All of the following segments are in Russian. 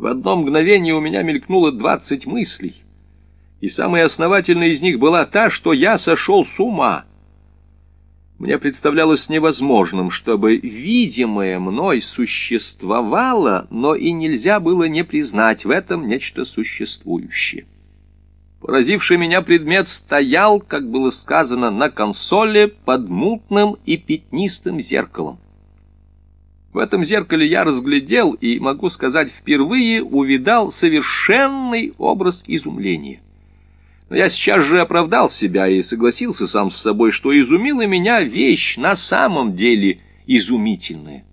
В одно мгновение у меня мелькнуло двадцать мыслей, и самая основательная из них была та, что я сошел с ума. Мне представлялось невозможным, чтобы видимое мной существовало, но и нельзя было не признать в этом нечто существующее. Поразивший меня предмет стоял, как было сказано, на консоли под мутным и пятнистым зеркалом. В этом зеркале я разглядел и, могу сказать, впервые увидал совершенный образ изумления. Но я сейчас же оправдал себя и согласился сам с собой, что изумила меня вещь на самом деле изумительная.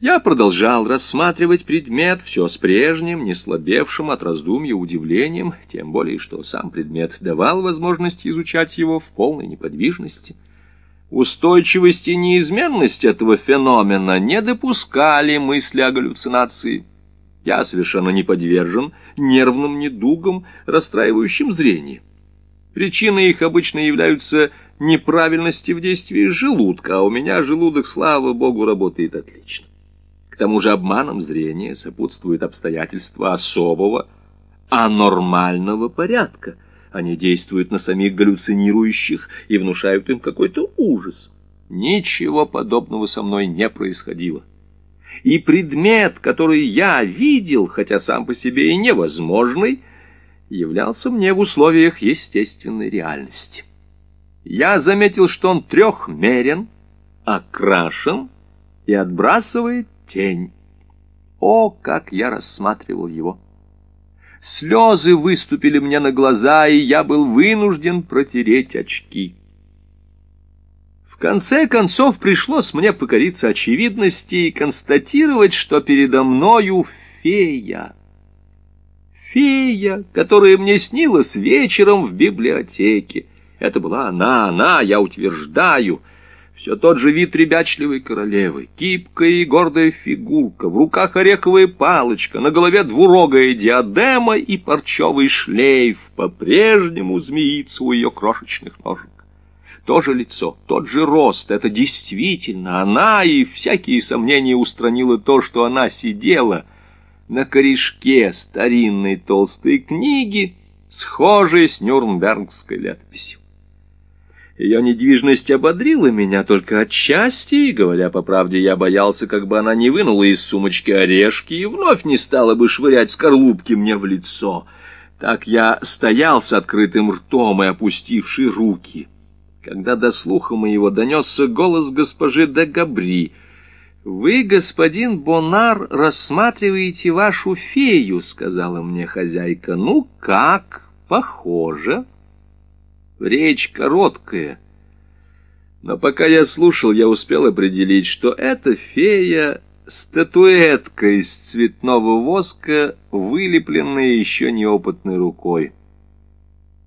Я продолжал рассматривать предмет все с прежним, не слабевшим от раздумья удивлением, тем более, что сам предмет давал возможность изучать его в полной неподвижности. Устойчивость и неизменность этого феномена не допускали мысли о галлюцинации. Я совершенно не подвержен нервным недугам, расстраивающим зрение. Причиной их обычно являются неправильности в действии желудка, а у меня желудок, слава богу, работает отлично. К тому же обманом зрения сопутствуют обстоятельства особого, анормального порядка. Они действуют на самих галлюцинирующих и внушают им какой-то ужас. Ничего подобного со мной не происходило. И предмет, который я видел, хотя сам по себе и невозможный, являлся мне в условиях естественной реальности. Я заметил, что он трехмерен, окрашен и отбрасывает тень. О, как я рассматривал его! Слезы выступили мне на глаза, и я был вынужден протереть очки. В конце концов пришлось мне покориться очевидности и констатировать, что передо мною фея. Фея, которая мне снилась вечером в библиотеке. Это была она, она, я утверждаю — все тот же вид ребячливой королевы, кипкая и гордая фигурка, в руках ореховая палочка, на голове двурогая диадема и парчевый шлейф по-прежнему змеится у ее крошечных ножек. То же лицо, тот же рост, это действительно она, и всякие сомнения устранила то, что она сидела на корешке старинной толстой книги, схожей с Нюрнбергской летописью. Ее недвижность ободрила меня только отчасти, и, говоря по правде, я боялся, как бы она не вынула из сумочки орешки и вновь не стала бы швырять скорлупки мне в лицо. Так я стоял с открытым ртом и опустивший руки. Когда до слуха моего донесся голос госпожи де Габри, «Вы, господин Бонар, рассматриваете вашу фею», — сказала мне хозяйка. «Ну как? Похоже». Речь короткая. Но пока я слушал, я успел определить, что эта фея — статуэтка из цветного воска, вылепленная еще неопытной рукой.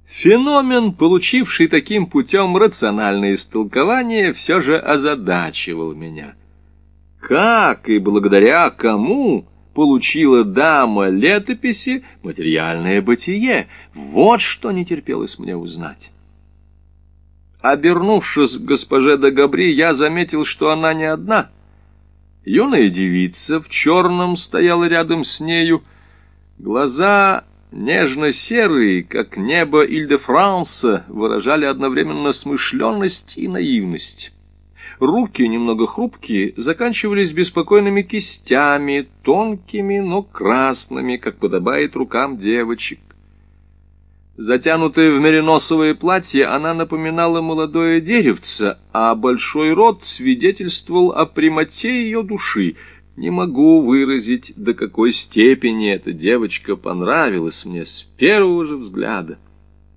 Феномен, получивший таким путем рациональное истолкование, все же озадачивал меня. Как и благодаря кому получила дама летописи материальное бытие? Вот что не терпелось мне узнать. Обернувшись к госпоже де Габри, я заметил, что она не одна. Юная девица в черном стояла рядом с нею. Глаза нежно-серые, как небо Иль-де-Франса, выражали одновременно смышленность и наивность. Руки, немного хрупкие, заканчивались беспокойными кистями, тонкими, но красными, как подобает рукам девочек. Затянутая в мериносовое платье, она напоминала молодое деревце, а большой рот свидетельствовал о прямоте ее души. Не могу выразить, до какой степени эта девочка понравилась мне с первого же взгляда.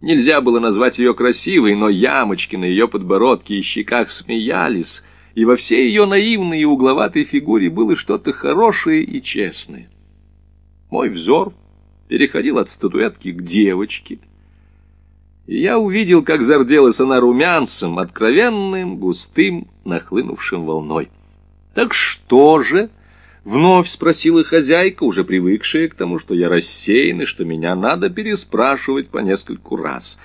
Нельзя было назвать ее красивой, но ямочки на ее подбородке и щеках смеялись, и во всей ее наивной и угловатой фигуре было что-то хорошее и честное. Мой взор переходил от статуэтки к девочке — и я увидел, как зарделась она румянцем, откровенным, густым, нахлынувшим волной. «Так что же?» — вновь спросила хозяйка, уже привыкшая к тому, что я рассеян и что меня надо переспрашивать по нескольку раз.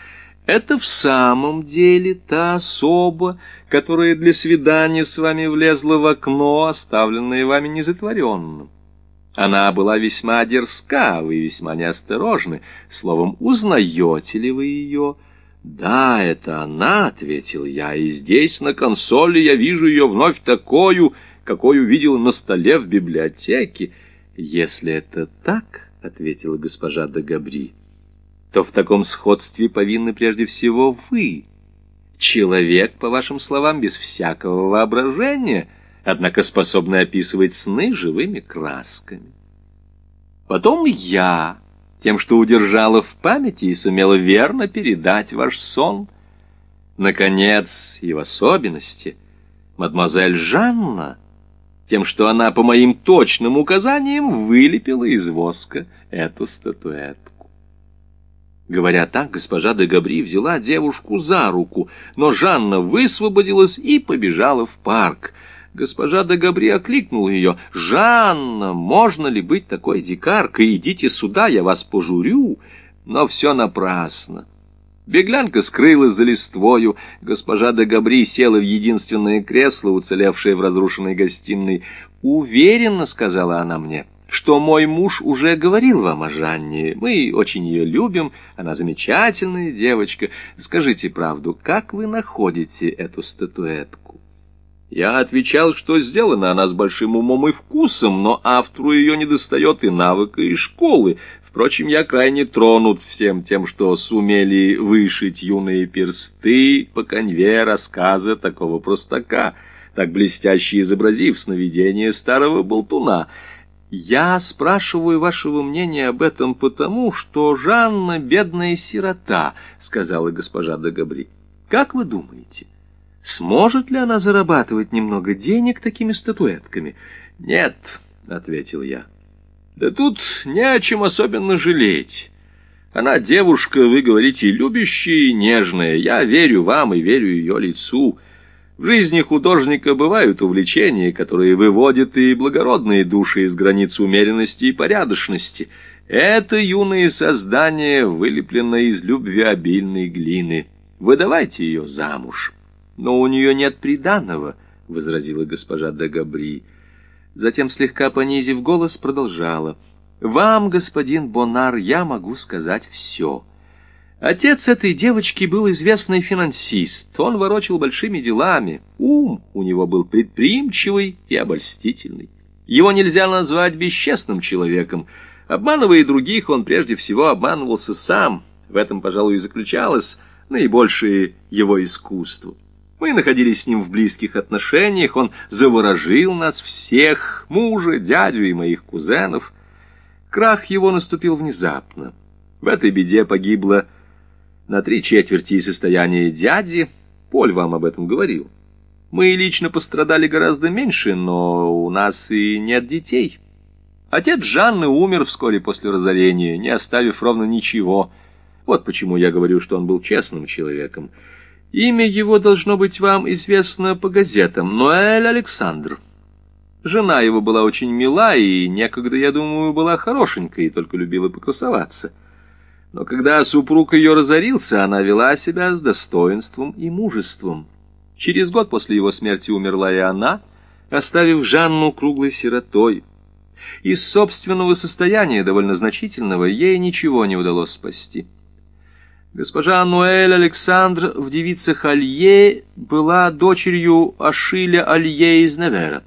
«Это в самом деле та особа, которая для свидания с вами влезла в окно, оставленное вами незатворенным?» Она была весьма дерзка, вы весьма неосторожны. Словом, узнаете ли вы ее?» «Да, это она», — ответил я, — «и здесь, на консоли, я вижу ее вновь такую, какой увидел на столе в библиотеке». «Если это так», — ответила госпожа де Габри, — «то в таком сходстве повинны прежде всего вы. Человек, по вашим словам, без всякого воображения, однако способный описывать сны живыми красками. Потом я...» тем, что удержала в памяти и сумела верно передать ваш сон. Наконец, и в особенности, мадемуазель Жанна, тем, что она по моим точным указаниям вылепила из воска эту статуэтку. Говоря так, госпожа де Габри взяла девушку за руку, но Жанна высвободилась и побежала в парк — Госпожа де Габри окликнула ее. «Жанна, можно ли быть такой дикаркой? Идите сюда, я вас пожурю». Но все напрасно. Беглянка скрылась за листвою. Госпожа де Габри села в единственное кресло, уцелевшее в разрушенной гостиной. «Уверенно», — сказала она мне, — «что мой муж уже говорил вам о Жанне. Мы очень ее любим, она замечательная девочка. Скажите правду, как вы находите эту статуэтку?» Я отвечал, что сделана она с большим умом и вкусом, но автору ее недостает и навыка, и школы. Впрочем, я крайне тронут всем тем, что сумели вышить юные персты по конве рассказа такого простака, так блестяще изобразив сновидение старого болтуна. Я спрашиваю вашего мнения об этом потому, что Жанна — бедная сирота, — сказала госпожа Дагабри. Как вы думаете? Сможет ли она зарабатывать немного денег такими статуэтками? Нет, — ответил я. Да тут не о чем особенно жалеть. Она девушка, вы говорите, любящая и нежная. Я верю вам и верю ее лицу. В жизни художника бывают увлечения, которые выводят и благородные души из границ умеренности и порядочности. Это юное создание, вылепленное из любви обильной глины. Выдавайте ее замуж. «Но у нее нет приданного», — возразила госпожа де Габри. Затем, слегка понизив голос, продолжала. «Вам, господин Бонар, я могу сказать все». Отец этой девочки был известный финансист. Он ворочил большими делами. Ум у него был предприимчивый и обольстительный. Его нельзя назвать бесчестным человеком. Обманывая других, он прежде всего обманывался сам. В этом, пожалуй, и заключалось наибольшее его искусство. Мы находились с ним в близких отношениях, он заворожил нас всех, мужа, дядю и моих кузенов. Крах его наступил внезапно. В этой беде погибло на три четверти состояния дяди, Поль вам об этом говорил. Мы лично пострадали гораздо меньше, но у нас и нет детей. Отец Жанны умер вскоре после разорения, не оставив ровно ничего. Вот почему я говорю, что он был честным человеком. Имя его должно быть вам известно по газетам. Ноэль Александр. Жена его была очень мила и некогда, я думаю, была хорошенькой и только любила покрасоваться. Но когда супруг ее разорился, она вела себя с достоинством и мужеством. Через год после его смерти умерла и она, оставив Жанну круглой сиротой. Из собственного состояния, довольно значительного, ей ничего не удалось спасти. Госпожа Нуэль Александр в девицах Алье была дочерью Ашиля Алье из Невера.